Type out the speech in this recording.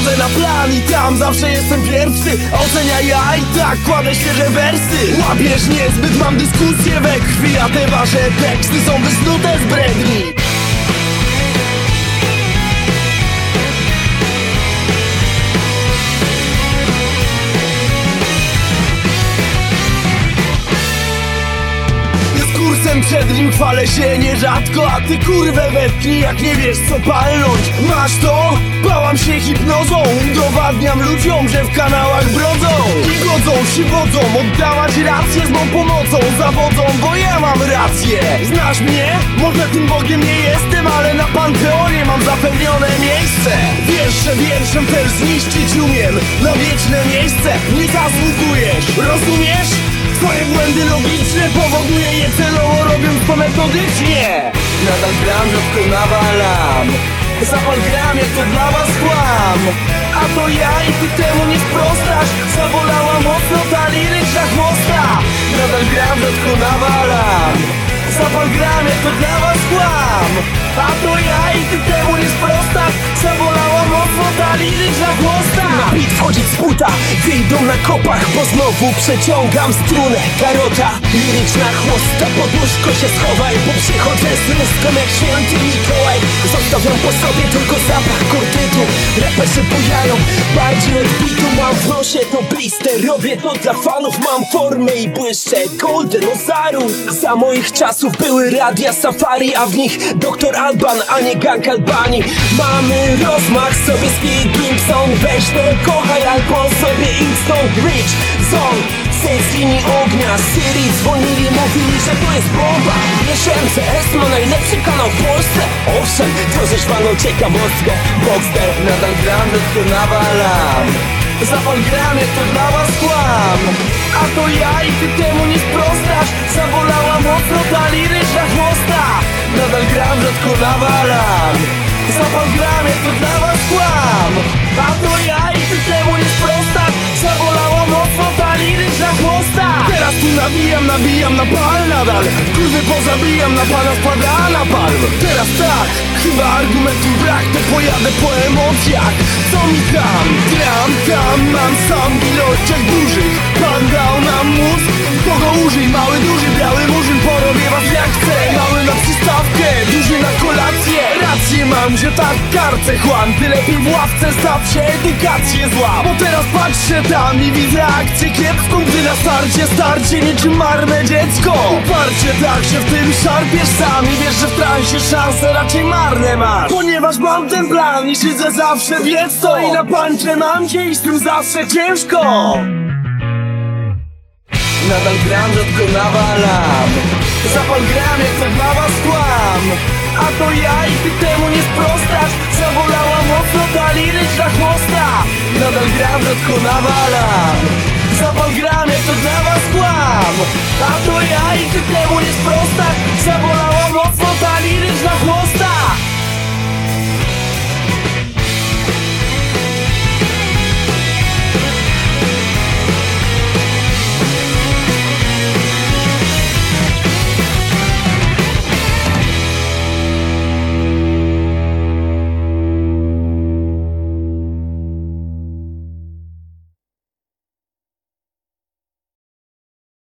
Wchodzę na plan i tam zawsze jestem pierwszy. Ocenia ja i tak kładę świeże wersy. Łapiesz niezbyt, mam dyskusję we krwi A te wasze teksty są wysnute z bredni Przed nim chwalę się nierzadko A ty kurwę wetknij jak nie wiesz co palnąć Masz to? Bałam się hipnozą Udowadniam ludziom, że w kanałach brodzą I godzą się wodzą Oddałaś rację z mą pomocą Zawodzą, bo ja mam rację Znasz mnie? Może tym Bogiem nie jestem Ale na Panteonie mam zapewnione miejsce Wiesz, że wierszem też zniszczyć umiem Na wieczne miejsce nie zasługujesz Rozumiesz? Twoje błędy logiczne powoduje je celowo robiąc to metodycznie. Nadal gram, rzadko nawalam. Zapal gram, jak to dla was kłam. A to ja i ty temu nie sprostasz. Zabolała mocno ta liryczna chłosta Nadal gram, rzadko nawalam. Zapal gram, jak to dla was kłam. A to ja i ty temu nie sprostasz. Zabolała mocno ta liryczna chłosta Bit wchodzić z buta, wyjdą na kopach Bo znowu przeciągam strunę. Karota, liryczna chłosta Pod łóżko się schowaj, bo przychodzę z rózgą jak święty Mikołaj. Zostawiam po sobie tylko zapach kortytu Raperzy bujają, bardziej od bitu Mam w nosie to blister, robię to dla fanów Mam formę i błyszczę, golden ozaru Za moich czasów były radia safari A w nich doktor Alban, a nie gang Albanii Mamy rozmach sobie z Gimpson Weź to kochaj albo sobie Inkstone Rich Zone Syn z linii ognia Syrii dzwonili, mówili, że to jest bomba. Wiesz, MCS ma najlepszy kanał w Polsce. Owszem, to rzeźwano ciekawostkę. Boxster Nadal gram, rzadko nawalam Zapal gram, jak to dla was kłam. A to ja i ty temu nie sprostasz. Zabolała mocno ta liryczna chłosta. Nadal gram, rzadko nawalam Zapal gram, jak to dla was kłam. A to ja Nabijam, nabijam na pal nadal. Kurwy pozabijam, na pana spada na palm Teraz tak, chyba argumentów brak To pojadę po emocjach. Co mi tam? Gram tam, mam sam ilościach dużych. Pan dał nam mózg, kogo użyj Mały, duży, biały murzyn Porobię chłam Ty lepiej w ławce staw się, edukację zła. Bo teraz patrzę tam i widzę akcję kiepską Gdy na starcie starcie niczym marne dziecko. Uparcie tak się w tym szarpiesz sam I wiesz, że w transie szanse raczej marne masz. Ponieważ mam ten plan i szydzę zawsze wiedz to. I na pancze mam cię i z tym zawsze ciężko. Nadal gram, rzadko nawalam Zapal gram, jak to dla was kłam. A to ja i ty temu nie sprostasz. Zabolała mocno ta liryczna chłosta. Nadal gram, rzadko nawalam Zapal gram, jak to dla was kłam. A to ja i ty temu